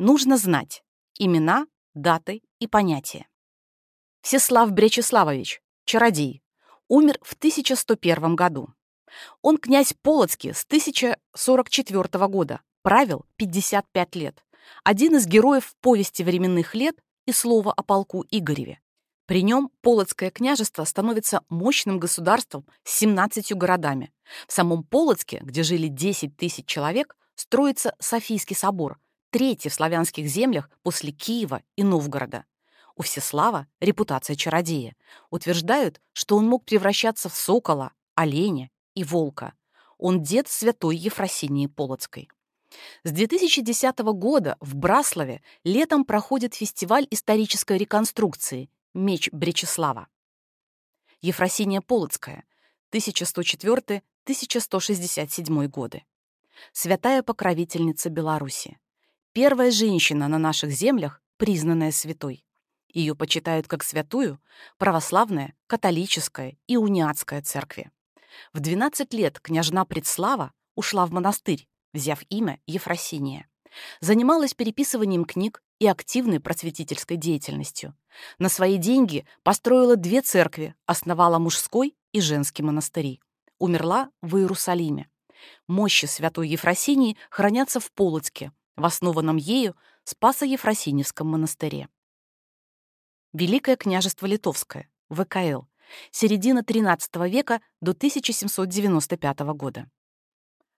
Нужно знать имена, даты и понятия. Всеслав Бречеславович, чародей, умер в 1101 году. Он князь Полоцкий с 1044 года, правил 55 лет. Один из героев повести временных лет и слова о полку Игореве. При нем Полоцкое княжество становится мощным государством с 17 городами. В самом Полоцке, где жили 10 тысяч человек, строится Софийский собор, третий в славянских землях после Киева и Новгорода. У Всеслава репутация чародея. Утверждают, что он мог превращаться в сокола, оленя и волка. Он дед святой Ефросинии Полоцкой. С 2010 года в Браславе летом проходит фестиваль исторической реконструкции «Меч Бречеслава». Ефросиния Полоцкая, 1104-1167 годы. Святая покровительница Беларуси. Первая женщина на наших землях, признанная святой. Ее почитают как святую православная, католическая и униатская церкви. В 12 лет княжна Предслава ушла в монастырь, взяв имя Ефросиния. Занималась переписыванием книг и активной просветительской деятельностью. На свои деньги построила две церкви, основала мужской и женский монастыри. Умерла в Иерусалиме. Мощи святой Ефросинии хранятся в Полоцке, в основанном ею Спасо-Ефросиневском монастыре. Великое княжество Литовское, ВКЛ, середина XIII века до 1795 года.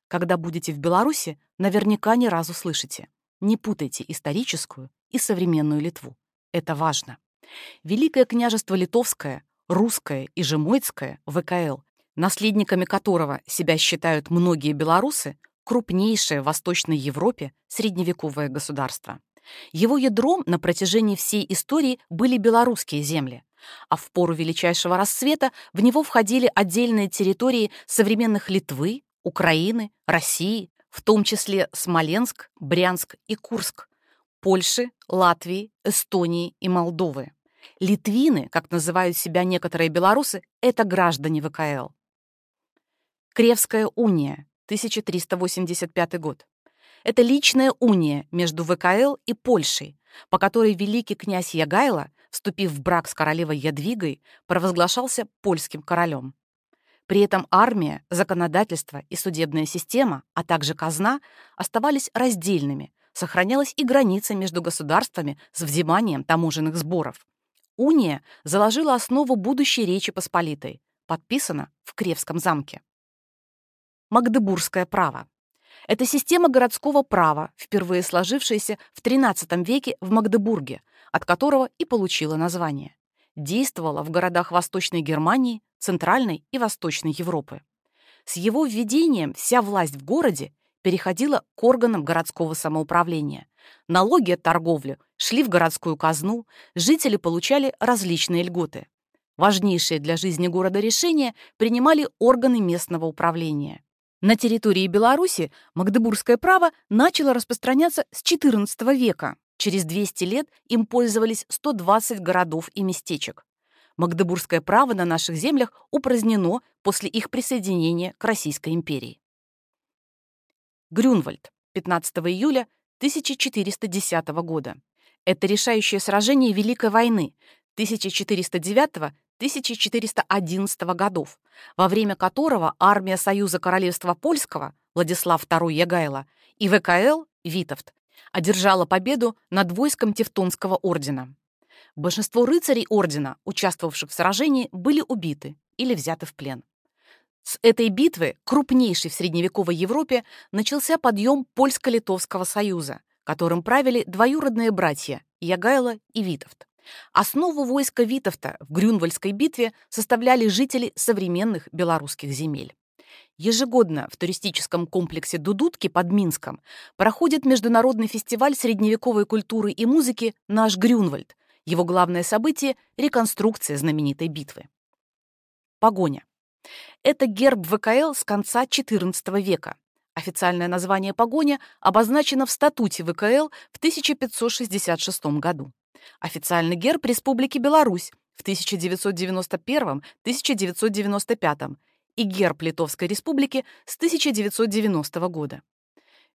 Когда будете в Беларуси, наверняка не раз услышите. Не путайте историческую и современную Литву. Это важно. Великое княжество Литовское, Русское и Жемойцкое, ВКЛ, наследниками которого себя считают многие белорусы, крупнейшее в Восточной Европе средневековое государство. Его ядром на протяжении всей истории были белорусские земли, а в пору величайшего расцвета в него входили отдельные территории современных Литвы, Украины, России, в том числе Смоленск, Брянск и Курск, Польши, Латвии, Эстонии и Молдовы. Литвины, как называют себя некоторые белорусы, это граждане ВКЛ. Кревская уния, 1385 год. Это личная уния между ВКЛ и Польшей, по которой великий князь Ягайло, вступив в брак с королевой Ядвигой, провозглашался польским королем. При этом армия, законодательство и судебная система, а также казна оставались раздельными, сохранялась и граница между государствами с взиманием таможенных сборов. Уния заложила основу будущей Речи Посполитой, подписана в Кревском замке. Магдебургское право. Это система городского права, впервые сложившаяся в XIII веке в Магдебурге, от которого и получила название. Действовала в городах Восточной Германии, Центральной и Восточной Европы. С его введением вся власть в городе переходила к органам городского самоуправления. Налоги от торговли шли в городскую казну, жители получали различные льготы. Важнейшие для жизни города решения принимали органы местного управления. На территории Беларуси магдебургское право начало распространяться с XIV века. Через 200 лет им пользовались 120 городов и местечек. Магдебургское право на наших землях упразднено после их присоединения к Российской империи. Грюнвальд, 15 июля 1410 года. Это решающее сражение Великой войны 1409 1411 годов, во время которого армия Союза Королевства Польского Владислав II Ягайло и ВКЛ Витовт одержала победу над войском Тевтонского ордена. Большинство рыцарей ордена, участвовавших в сражении, были убиты или взяты в плен. С этой битвы, крупнейшей в средневековой Европе, начался подъем Польско-Литовского союза, которым правили двоюродные братья Ягайло и Витовт. Основу войска Витовта в Грюнвальдской битве составляли жители современных белорусских земель. Ежегодно в туристическом комплексе Дудутки под Минском проходит международный фестиваль средневековой культуры и музыки «Наш Грюнвальд». Его главное событие — реконструкция знаменитой битвы. Погоня. Это герб ВКЛ с конца XIV века. Официальное название «Погоня» обозначено в статуте ВКЛ в 1566 году. Официальный герб Республики Беларусь в 1991-1995 и герб Литовской Республики с 1990 года.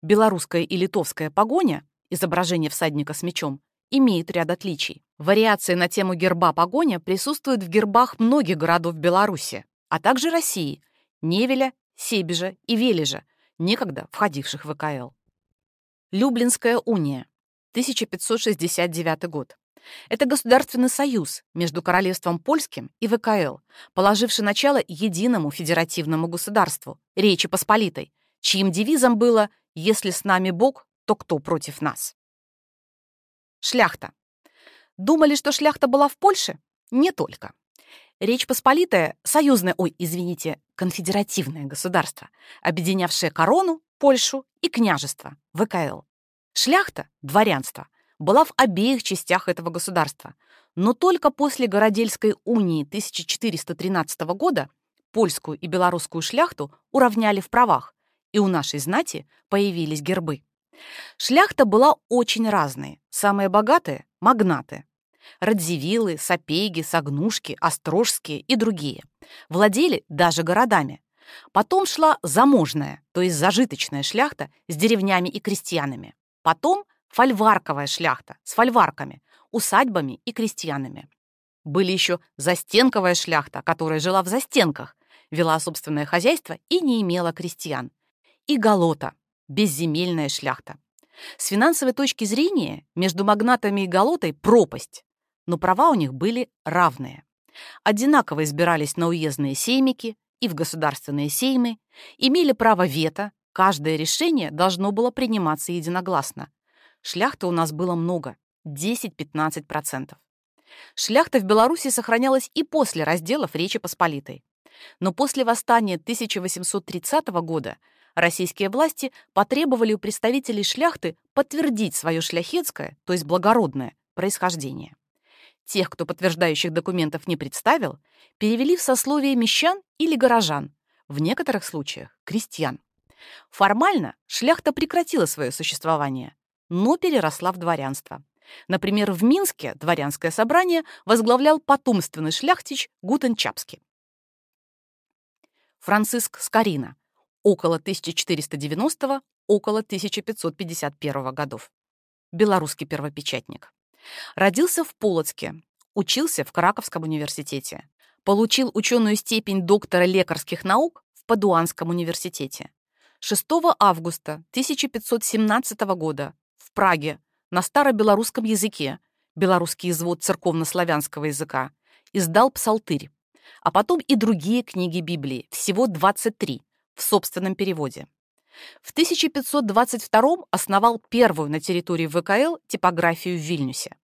Белорусская и литовская погоня изображение всадника с мечом, имеет ряд отличий. Вариации на тему герба погоня присутствуют в гербах многих городов Беларуси, а также России – Невеля, Себежа и Вележа, некогда входивших в ВКЛ. Люблинская уния, 1569 год. Это государственный союз между Королевством Польским и ВКЛ, положивший начало единому федеративному государству, Речи Посполитой, чьим девизом было «Если с нами Бог, то кто против нас?» Шляхта. Думали, что шляхта была в Польше? Не только. Речь Посполитая — союзное, ой, извините, конфедеративное государство, объединявшее корону, Польшу и княжество, ВКЛ. Шляхта, дворянство, была в обеих частях этого государства, но только после Городельской унии 1413 года польскую и белорусскую шляхту уравняли в правах, и у нашей знати появились гербы. Шляхта была очень разной. Самые богатые — магнаты. Радзивиллы, Сапеги, Согнушки, Острожские и другие. Владели даже городами. Потом шла заможная, то есть зажиточная шляхта с деревнями и крестьянами. Потом фольварковая шляхта с фольварками, усадьбами и крестьянами. Были еще застенковая шляхта, которая жила в застенках, вела собственное хозяйство и не имела крестьян. И голота, безземельная шляхта. С финансовой точки зрения между магнатами и голотой пропасть, но права у них были равные. Одинаково избирались на уездные сеймики и в государственные сеймы, имели право вето, каждое решение должно было приниматься единогласно. Шляхты у нас было много, 10-15%. Шляхта в Беларуси сохранялась и после разделов Речи Посполитой. Но после восстания 1830 года российские власти потребовали у представителей шляхты подтвердить свое шляхетское, то есть благородное, происхождение. Тех, кто подтверждающих документов не представил, перевели в сословие мещан или горожан, в некоторых случаях – крестьян. Формально шляхта прекратила свое существование, но переросла в дворянство. Например, в Минске дворянское собрание возглавлял потомственный шляхтич Гутен Чапский. Франциск Скорина, около 1490 около 1551 годов. Белорусский первопечатник. Родился в Полоцке, учился в Краковском университете. Получил ученую степень доктора лекарских наук в Падуанском университете. 6 августа 1517 года в Праге на старобелорусском языке, белорусский извод церковно-славянского языка, издал псалтырь а потом и другие книги Библии, всего 23, в собственном переводе. В 1522 основал первую на территории ВКЛ типографию в Вильнюсе.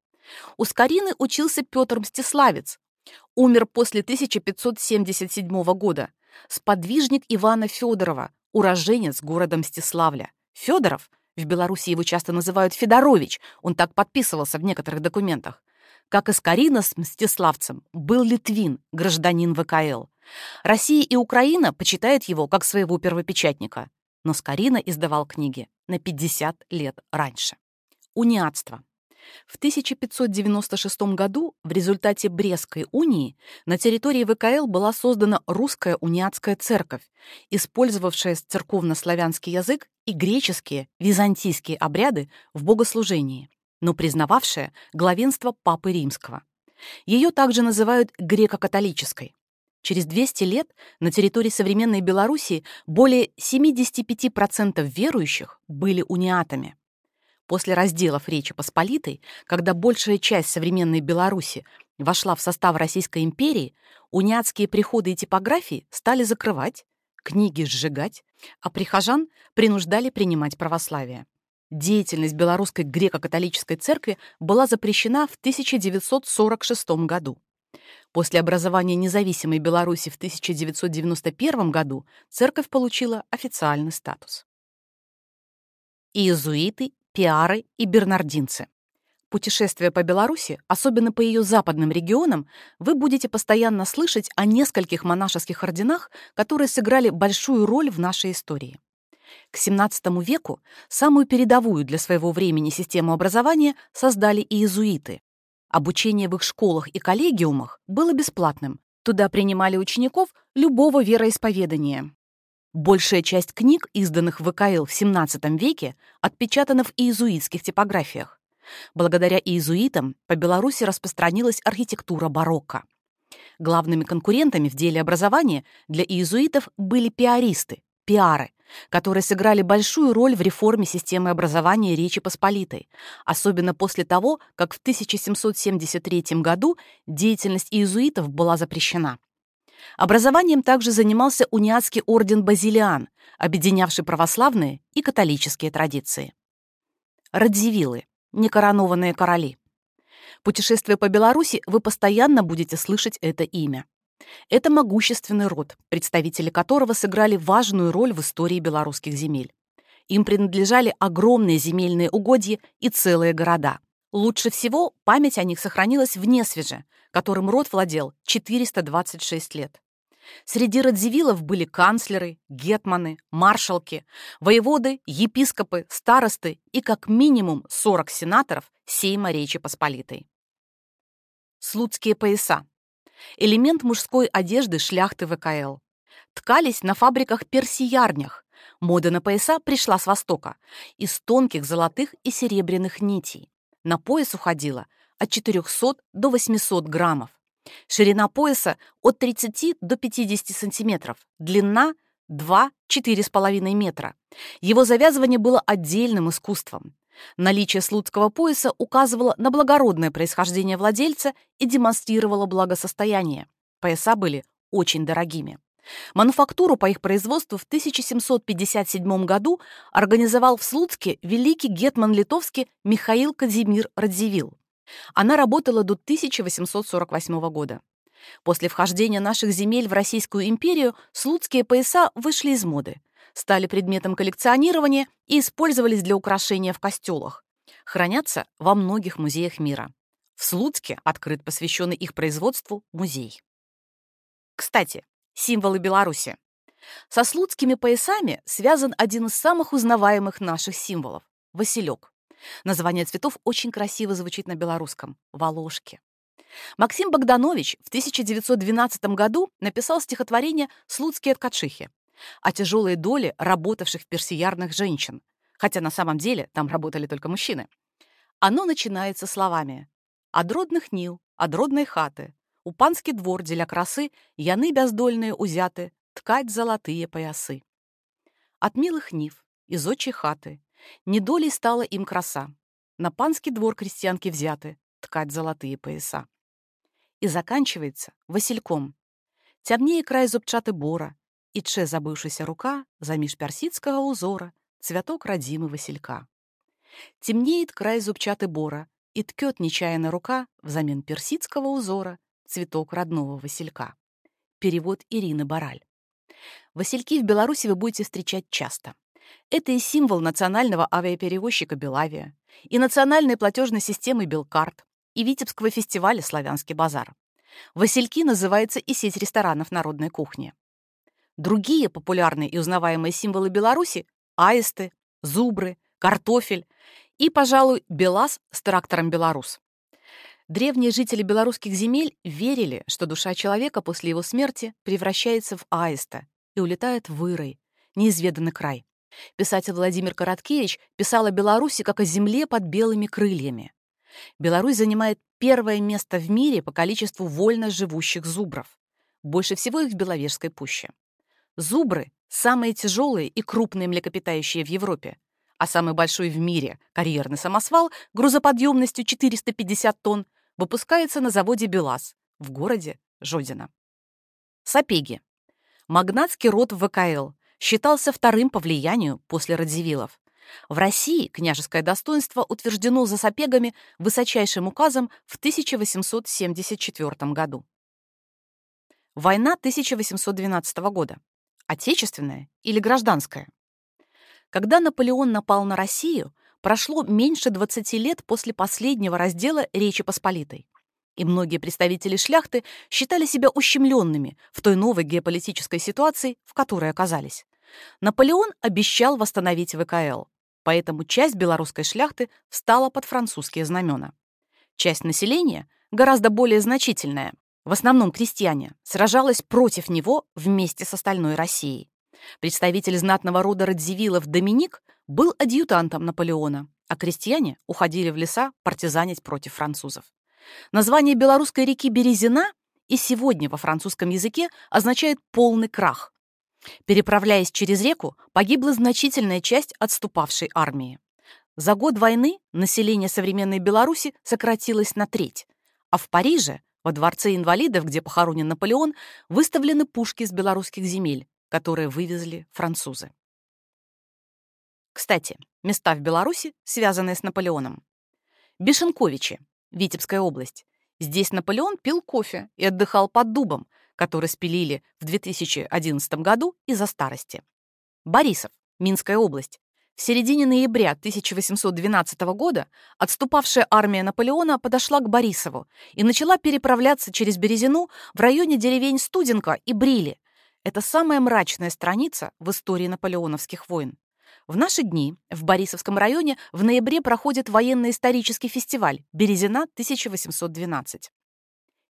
У Скорины учился Петр Мстиславец, умер после 1577 года, сподвижник Ивана Федорова, уроженец города Мстиславля. Федоров, в Беларуси его часто называют Федорович, он так подписывался в некоторых документах, как и Скорина с Мстиславцем, был Литвин, гражданин ВКЛ. Россия и Украина почитают его как своего первопечатника, но Скорина издавал книги на 50 лет раньше. Униатство. В 1596 году в результате Брестской унии на территории ВКЛ была создана русская униатская церковь, использовавшая церковно-славянский язык и греческие, византийские обряды в богослужении но признававшая главенство Папы Римского. Ее также называют греко-католической. Через 200 лет на территории современной Белоруссии более 75% верующих были униатами. После разделов Речи Посполитой, когда большая часть современной Беларуси вошла в состав Российской империи, униатские приходы и типографии стали закрывать, книги сжигать, а прихожан принуждали принимать православие. Деятельность Белорусской греко-католической церкви была запрещена в 1946 году. После образования независимой Беларуси в 1991 году церковь получила официальный статус. Иезуиты, пиары и бернардинцы. Путешествуя по Беларуси, особенно по ее западным регионам, вы будете постоянно слышать о нескольких монашеских орденах, которые сыграли большую роль в нашей истории. К XVII веку самую передовую для своего времени систему образования создали иезуиты. Обучение в их школах и коллегиумах было бесплатным. Туда принимали учеников любого вероисповедания. Большая часть книг, изданных в ВКЛ в XVII веке, отпечатана в иезуитских типографиях. Благодаря иезуитам по Беларуси распространилась архитектура барокко. Главными конкурентами в деле образования для иезуитов были пиаристы, пиары, которые сыграли большую роль в реформе системы образования Речи Посполитой, особенно после того, как в 1773 году деятельность иезуитов была запрещена. Образованием также занимался униатский орден Базилиан, объединявший православные и католические традиции. Радзивиллы, некоронованные короли. Путешествуя по Беларуси, вы постоянно будете слышать это имя. Это могущественный род, представители которого сыграли важную роль в истории белорусских земель. Им принадлежали огромные земельные угодья и целые города. Лучше всего память о них сохранилась в Несвеже, которым род владел 426 лет. Среди радзивиллов были канцлеры, гетманы, маршалки, воеводы, епископы, старосты и как минимум 40 сенаторов Сейма Речи Посполитой. Слуцкие пояса. Элемент мужской одежды шляхты ВКЛ. Ткались на фабриках-персиярнях. Мода на пояса пришла с Востока, из тонких золотых и серебряных нитей. На пояс уходило от 400 до 800 граммов. Ширина пояса от 30 до 50 сантиметров, длина 2-4,5 метра. Его завязывание было отдельным искусством. Наличие слуцкого пояса указывало на благородное происхождение владельца и демонстрировало благосостояние. Пояса были очень дорогими. Мануфактуру по их производству в 1757 году организовал в Слуцке великий гетман литовский Михаил Казимир Радзивилл. Она работала до 1848 года. После вхождения наших земель в Российскую империю слуцкие пояса вышли из моды, стали предметом коллекционирования и использовались для украшения в костелах. Хранятся во многих музеях мира. В Слуцке открыт посвященный их производству музей. Кстати, символы Беларуси. Со слуцкими поясами связан один из самых узнаваемых наших символов – Василек. Название цветов очень красиво звучит на белорусском – «Волошки». Максим Богданович в 1912 году написал стихотворение «Слуцкие ткачихи» о тяжелой доле работавших в персиярных женщин, хотя на самом деле там работали только мужчины. Оно начинается словами «Од родных нил, од родной хаты, у панский двор для красы яны бяздольные узяты, ткать золотые поясы». От милых нив, из отчей хаты, недолей стала им краса. На панский двор крестьянки взяты, ткать золотые пояса. И заканчивается васильком. Тямнее край зубчаты бора, і тчэ забыўшыся рука заміж персидскага узора цвяток радзімы василька. Темнеет край зубчаты бора, и ткет нечаянно рука взамен персидского узора цветок родного василька. Перевод Ирины Бараль. Васильки в Беларуси вы будете встречать часто. Это и символ национального авиаперевозчика «Белавия», и национальной платежной системы «Белкарт», и Витебского фестиваля «Славянский базар». Васильки называется и сеть ресторанов народной кухни. Другие популярные и узнаваемые символы Беларуси – аисты, зубры, картофель и, пожалуй, белаз с трактором «Беларус». Древние жители белорусских земель верили, что душа человека после его смерти превращается в аиста и улетает в Ирой, неизведанный край. Писатель Владимир Короткевич писал о Беларуси как о земле под белыми крыльями. Беларусь занимает первое место в мире по количеству вольно живущих зубров. Больше всего их в Беловежской пуще. Зубры — самые тяжелые и крупные млекопитающие в Европе, а самый большой в мире карьерный самосвал грузоподъемностью 450 тонн выпускается на заводе «БелАЗ» в городе Жодино. Сапеги. Магнатский род ВКЛ считался вторым по влиянию после Радзивиллов. В России княжеское достоинство утверждено за сапегами высочайшим указом в 1874 году. Война 1812 года. Отечественная или гражданская? Когда Наполеон напал на Россию, прошло меньше 20 лет после последнего раздела Речи Посполитой. И многие представители шляхты считали себя ущемленными в той новой геополитической ситуации, в которой оказались. Наполеон обещал восстановить ВКЛ, поэтому часть белорусской шляхты встала под французские знамена. Часть населения, гораздо более значительная, в основном крестьяне, сражалась против него вместе с остальной Россией. Представитель знатного рода Радзивиллов Доминик был адъютантом Наполеона, а крестьяне уходили в леса партизанить против французов. Название белорусской реки Березина и сегодня во французском языке означает «полный крах». Переправляясь через реку, погибла значительная часть отступавшей армии. За год войны население современной Беларуси сократилось на треть, а в Париже, во дворце инвалидов, где похоронен Наполеон, выставлены пушки с белорусских земель, которые вывезли французы. Кстати, места в Беларуси, связанные с Наполеоном. Бешенковичи, Витебская область. Здесь Наполеон пил кофе и отдыхал под дубом, который спилили в 2011 году из-за старости. Борисов, Минская область. В середине ноября 1812 года отступавшая армия Наполеона подошла к Борисову и начала переправляться через Березину в районе деревень Студенко и Брили. Это самая мрачная страница в истории наполеоновских войн. В наши дни в Борисовском районе в ноябре проходит военно-исторический фестиваль «Березина 1812».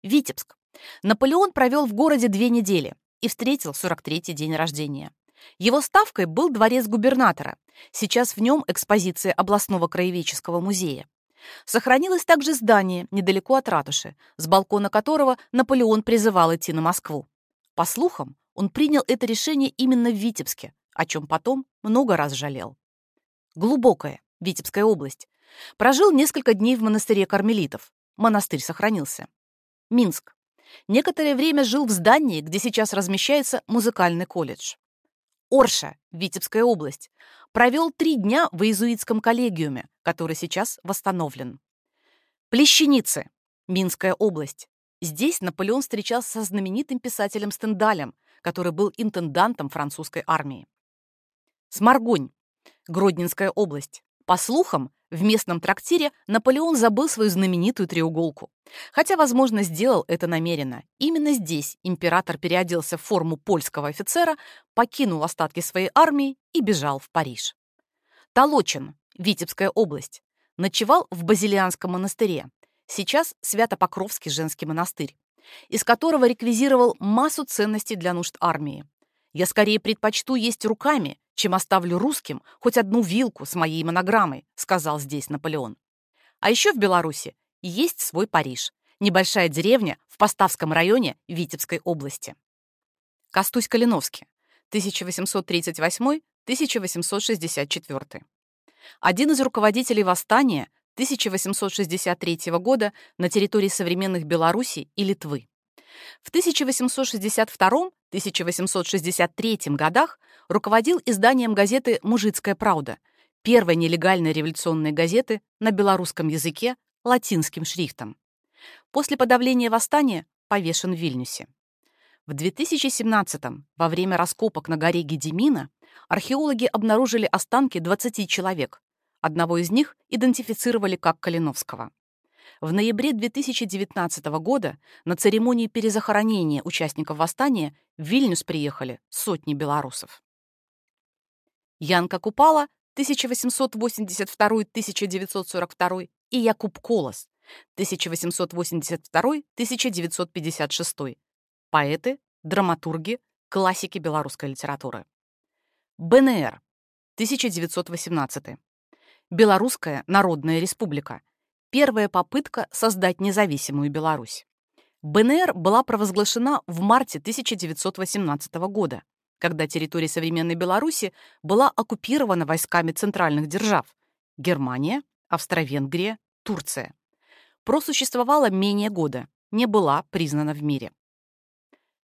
Витебск. Наполеон провел в городе две недели и встретил 43-й день рождения. Его ставкой был дворец губернатора. Сейчас в нем экспозиция областного краеведческого музея. Сохранилось также здание недалеко от ратуши, с балкона которого Наполеон призывал идти на Москву. По слухам, он принял это решение именно в Витебске, о чем потом много раз жалел. Глубокая, Витебская область. Прожил несколько дней в монастыре кармелитов. Монастырь сохранился. Минск. Некоторое время жил в здании, где сейчас размещается музыкальный колледж. Орша, Витебская область. Провел три дня в иезуитском коллегиуме, который сейчас восстановлен. Плещеницы, Минская область. Здесь Наполеон встречался со знаменитым писателем Стендалем, который был интендантом французской армии. Сморгонь, Гродненская область. По слухам, в местном трактире Наполеон забыл свою знаменитую треуголку. Хотя, возможно, сделал это намеренно. Именно здесь император переоделся в форму польского офицера, покинул остатки своей армии и бежал в Париж. Толочин, Витебская область. Ночевал в Базилианском монастыре. Сейчас Свято-Покровский женский монастырь, из которого реквизировал массу ценностей для нужд армии. Я скорее предпочту есть руками, чем оставлю русским хоть одну вилку с моей монограммой», сказал здесь Наполеон. А еще в Беларуси есть свой Париж, небольшая деревня в Поставском районе Витебской области. Костусь Калиновский, 1838-1864. Один из руководителей восстания 1863 года на территории современных Беларуси и Литвы. В 1862-1863 годах руководил изданием газеты «Мужицкая правда», первой нелегальной революционной газеты на белорусском языке латинским шрифтом. После подавления восстания повешен в Вильнюсе. В 2017-м, во время раскопок на горе Гедемина, археологи обнаружили останки 20 человек. Одного из них идентифицировали как Калиновского. В ноябре 2019 года на церемонии перезахоронения участников восстания в Вильнюс приехали сотни белорусов. Янка Купала 1882-1942 и Якуб Колос 1882-1956. Поэты, драматурги, классики белорусской литературы. БНР 1918. Белорусская Народная Республика. Первая попытка создать независимую Беларусь. БНР была провозглашена в марте 1918 года, когда территория современной Беларуси была оккупирована войсками центральных держав – Германия, Австро-Венгрия, Турция. Просуществовала менее года, не была признана в мире.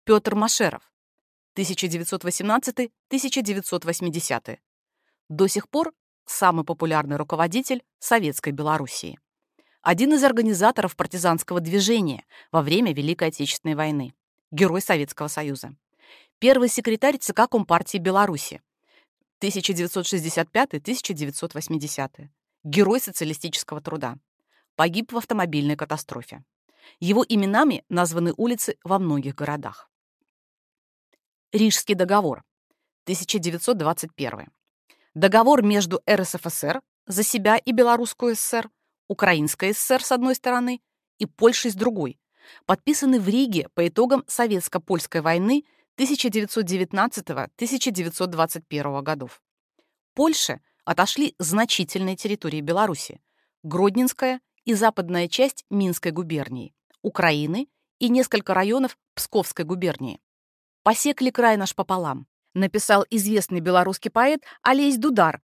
Петр Машеров, 1918-1980. До сих пор самый популярный руководитель Советской Белоруссии один из организаторов партизанского движения во время Великой Отечественной войны, герой Советского Союза, первый секретарь ЦК Компартии Беларуси 1965-1980, герой социалистического труда, погиб в автомобильной катастрофе. Его именами названы улицы во многих городах. Рижский договор 1921. Договор между РСФСР за себя и Белорусскую ССР Украинская ССР с одной стороны и Польшей с другой, подписаны в Риге по итогам Советско-Польской войны 1919-1921 годов. Польше отошли значительные территории Беларуси, Гродненская и западная часть Минской губернии, Украины и несколько районов Псковской губернии. «Посекли край наш пополам», написал известный белорусский поэт Олесь Дудар,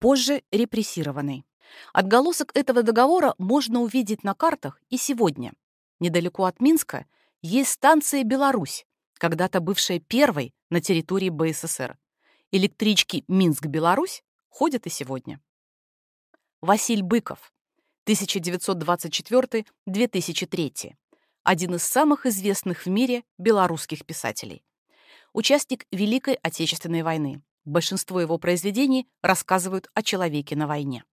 позже репрессированный. Отголосок этого договора можно увидеть на картах и сегодня. Недалеко от Минска есть станция «Беларусь», когда-то бывшая первой на территории БССР. Электрички «Минск-Беларусь» ходят и сегодня. Василь Быков, 1924-2003. Один из самых известных в мире белорусских писателей. Участник Великой Отечественной войны. Большинство его произведений рассказывают о человеке на войне.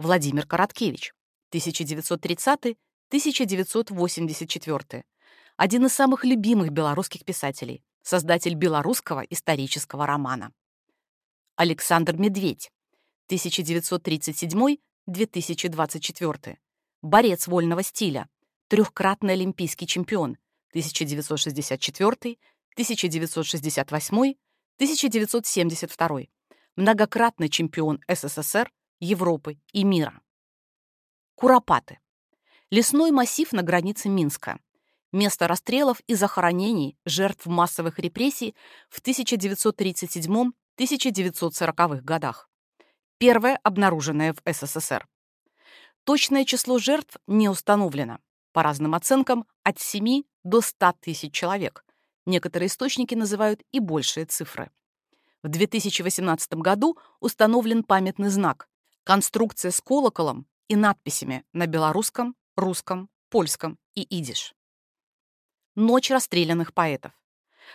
Владимир Короткевич, 1930-1984. Один из самых любимых белорусских писателей, создатель белорусского исторического романа. Александр Медведь, 1937-2024. Борец вольного стиля, трехкратный олимпийский чемпион, 1964, 1968, 1972. Многократный чемпион СССР, Европы и мира. Куропаты. Lесной массив на границе Минска. Место расстрелов и захоронений жертв массовых репрессий в 1937-1940-х годах. Первое, обнаруженное в СССР. Точное число жертв не установлено. По разным оценкам, от 7 до 100 тысяч человек. Некоторые источники называют и большие цифры. В 2018 году установлен памятный знак – конструкция с колоколом и надписями на белорусском, русском, польском и идиш. Ночь расстрелянных поэтов.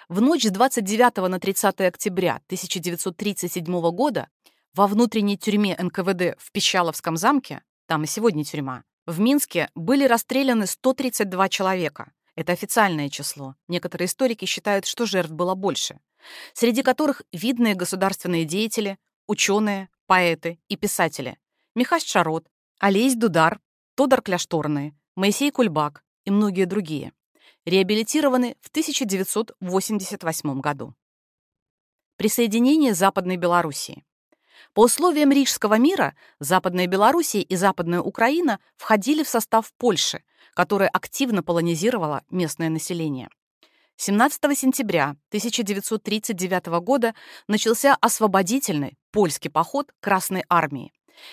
В ночь с 29 на 30 октября 1937 года во внутренней тюрьме НКВД в Пищаловском замке, там и сегодня тюрьма, в Минске были расстреляны 132 человека. Это официальное число. Некоторые историки считают, что жертв было больше. Среди которых видные государственные деятели, ученые, поэты и писатели. Михась Шарот, Олесь Дудар, Тодор Кляшторный, Моисей Кульбак и многие другие реабилитированы в 1988 году. Присоединение Западной Белоруссии. По условиям Рижского мира Западная Белоруссия и Западная Украина входили в состав Польши, которая активно полонизировала местное население. 17 сентября 1939 года начался освободительный польский поход Красной армии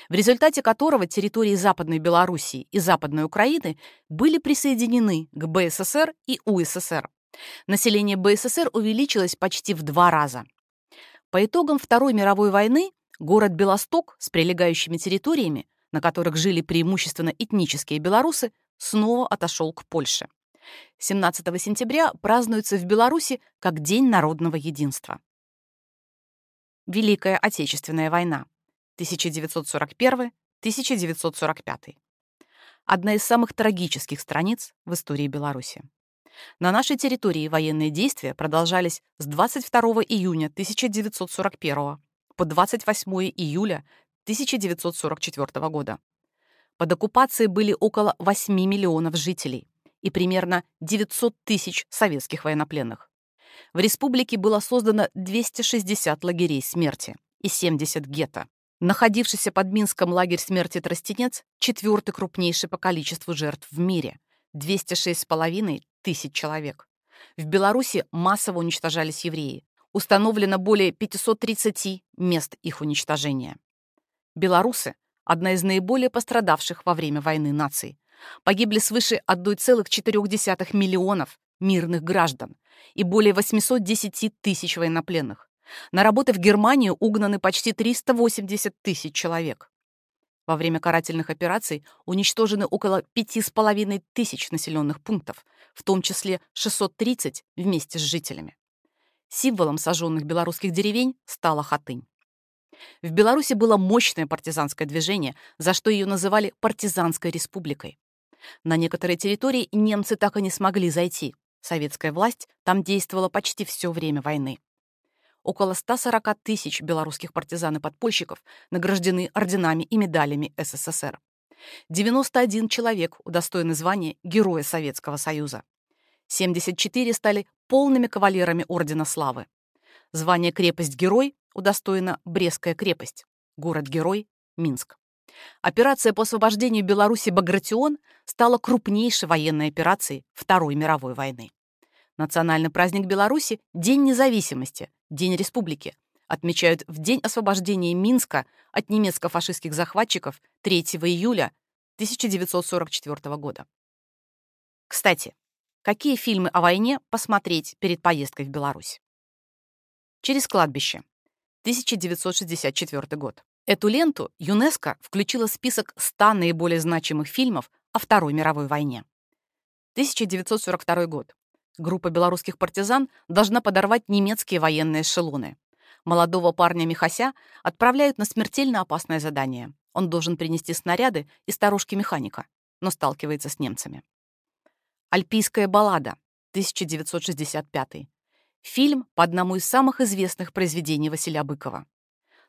в результате которого территории Западной Белоруссии и Западной Украины были присоединены к БССР и УССР. Население БССР увеличилось почти в два раза. По итогам Второй мировой войны город Белосток с прилегающими территориями, на которых жили преимущественно этнические белорусы, снова отошел к Польше. 17 сентября празднуется в Беларуси как День народного единства. Великая Отечественная война. 1941-1945. Одна из самых трагических страниц в истории Беларуси. На нашей территории военные действия продолжались с 22 июня 1941 по 28 июля 1944 года. Под оккупацией были около 8 миллионов жителей и примерно 900 тысяч советских военнопленных. В республике было создано 260 лагерей смерти и 70 гетто. Находившийся под Минском лагерь смерти Тростенец – четвертый крупнейший по количеству жертв в мире – 206,5 тысяч человек. В Беларуси массово уничтожались евреи. Установлено более 530 мест их уничтожения. Белорусы – одна из наиболее пострадавших во время войны наций. Погибли свыше 1,4 миллионов мирных граждан и более 810 тысяч военнопленных. На работы в Германию угнаны почти 380 тысяч человек. Во время карательных операций уничтожены около 5,5 тысяч населенных пунктов, в том числе 630 вместе с жителями. Символом сожженных белорусских деревень стала Хатынь. В Беларуси было мощное партизанское движение, за что ее называли «партизанской республикой». На некоторые территории немцы так и не смогли зайти. Советская власть там действовала почти все время войны. Около 140 тысяч белорусских партизан и подпольщиков награждены орденами и медалями СССР. 91 человек удостоены звания Героя Советского Союза. 74 стали полными кавалерами Ордена Славы. Звание «Крепость-герой» удостоена Брестская крепость, город-герой Минск. Операция по освобождению Беларуси «Багратион» стала крупнейшей военной операцией Второй мировой войны. Национальный праздник Беларуси – День независимости, День республики. Отмечают в день освобождения Минска от немецко-фашистских захватчиков 3 июля 1944 года. Кстати, какие фильмы о войне посмотреть перед поездкой в Беларусь? «Через кладбище», 1964 год. Эту ленту ЮНЕСКО включила в список 100 наиболее значимых фильмов о Второй мировой войне. 1942 год. Группа белорусских партизан должна подорвать немецкие военные эшелоны. Молодого парня Михася отправляют на смертельно опасное задание. Он должен принести снаряды и старушки механика, но сталкивается с немцами. «Альпийская баллада», 1965. Фильм по одному из самых известных произведений Василия Быкова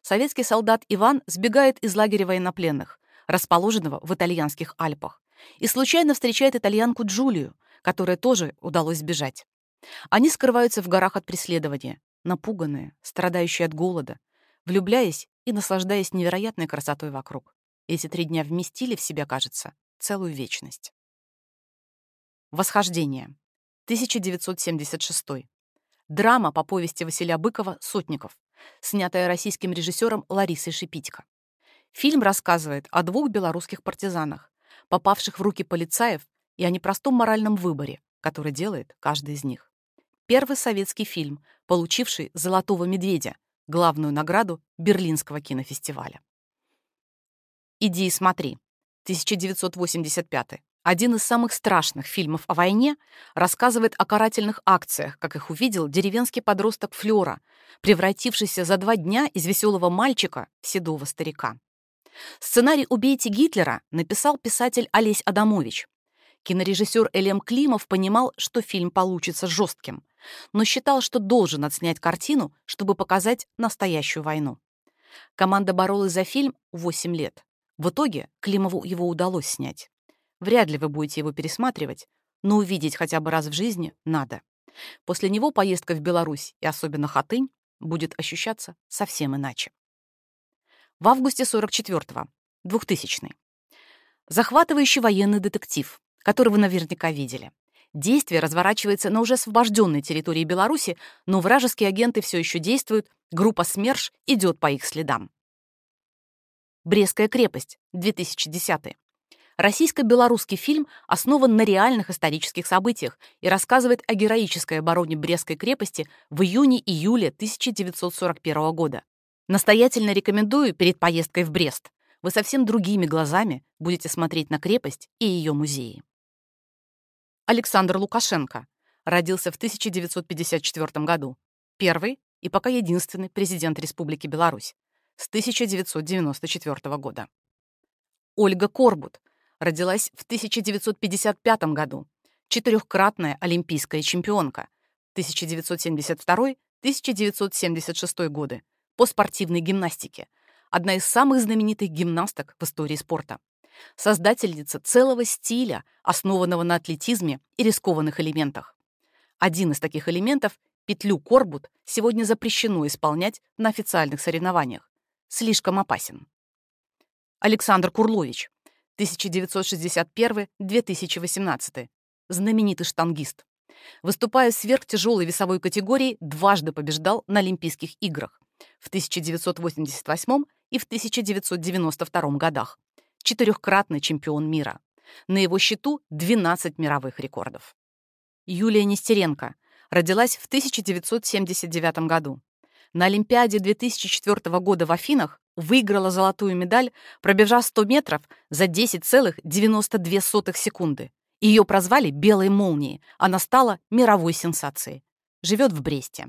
советский солдат Иван сбегает из лагеря военнопленных, расположенного в итальянских Альпах, и случайно встречает итальянку Джулию, которой тоже удалось сбежать. Они скрываются в горах от преследования, напуганные, страдающие от голода, влюбляясь и наслаждаясь невероятной красотой вокруг. Эти три дня вместили в себя, кажется, целую вечность. Восхождение. 1976. Драма по повести Василия Быкова «Сотников», снятая российским режиссером Ларисой Шипитько. Фильм рассказывает о двух белорусских партизанах, попавших в руки полицаев, и о непростом моральном выборе, который делает каждый из них. Первый советский фильм, получивший «Золотого медведя», главную награду Берлинского кинофестиваля. «Иди и смотри», 1985 один из самых страшных фильмов о войне рассказывает о карательных акциях, как их увидел деревенский подросток Флёра, превратившийся за два дня из веселого мальчика в седого старика. Сценарий «Убейте Гитлера» написал писатель Олесь Адамович. Кинорежиссер Элем Климов понимал, что фильм получится жестким, но считал, что должен отснять картину, чтобы показать настоящую войну. Команда боролась за фильм 8 лет. В итоге Климову его удалось снять. Вряд ли вы будете его пересматривать, но увидеть хотя бы раз в жизни надо. После него поездка в Беларусь, и особенно Хатынь, будет ощущаться совсем иначе. В августе 44-го, 2000 Захватывающий военный детектив, который вы наверняка видели. Действие разворачивается на уже освобожденной территории Беларуси, но вражеские агенты все еще действуют, группа СМЕРШ идет по их следам. Брестская крепость, 2010 Российско-белорусский фильм основан на реальных исторических событиях и рассказывает о героической обороне Брестской крепости в июне-июле 1941 года. Настоятельно рекомендую перед поездкой в Брест. Вы совсем другими глазами будете смотреть на крепость и ее музеи. Александр Лукашенко родился в 1954 году. Первый и пока единственный президент Республики Беларусь с 1994 года. Ольга Корбут родилась в 1955 году, четырехкратная олимпийская чемпионка, 1972-1976 годы, по спортивной гимнастике, одна из самых знаменитых гимнасток в истории спорта. Создательница целого стиля, основанного на атлетизме и рискованных элементах. Один из таких элементов, петлю Корбут, сегодня запрещено исполнять на официальных соревнованиях. Слишком опасен. Александр Курлович, 1961-2018. Знаменитый штангист. Выступая в сверхтяжелой весовой категории, дважды побеждал на Олимпийских играх в 1988 и в 1992 годах. Четырехкратный чемпион мира. На его счету 12 мировых рекордов. Юлия Нестеренко родилась в 1979 году. На Олимпиаде 2004 года в Афинах выиграла золотую медаль, пробежав 100 метров за 10,92 секунды. Ее прозвали «белой молнией», она стала мировой сенсацией. Живет в Бресте.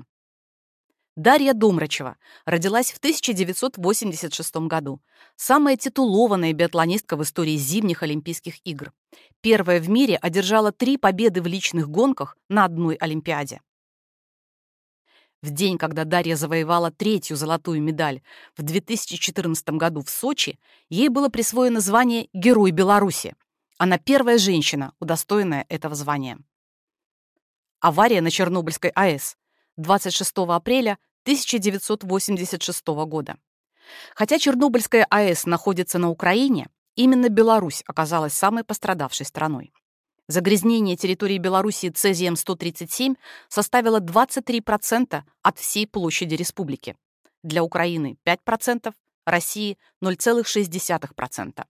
Дарья Домрачева родилась в 1986 году. Самая титулованная биатлонистка в истории зимних Олимпийских игр. Первая в мире одержала три победы в личных гонках на одной Олимпиаде. В день, когда Дарья завоевала третью золотую медаль в 2014 году в Сочи, ей было присвоено звание «Герой Беларуси». Она первая женщина, удостоенная этого звания. Авария на Чернобыльской АЭС 26 апреля 1986 года. Хотя Чернобыльская АЭС находится на Украине, именно Беларусь оказалась самой пострадавшей страной. Загрязнение территории Белоруссии цезием-137 составило 23% от всей площади республики. Для Украины 5%, России 0,6%.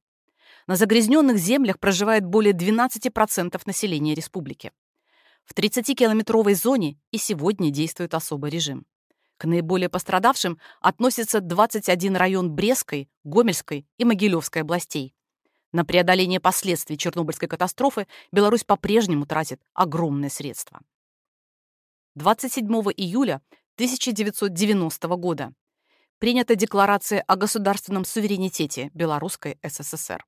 На загрязненных землях проживает более 12% населения республики. В 30-километровой зоне и сегодня действует особый режим. К наиболее пострадавшим относится 21 район Брестской, Гомельской и Могилевской областей. На преодоление последствий Чернобыльской катастрофы Беларусь по-прежнему тратит огромные средства. 27 июля 1990 года принята Декларация о государственном суверенитете Белорусской СССР.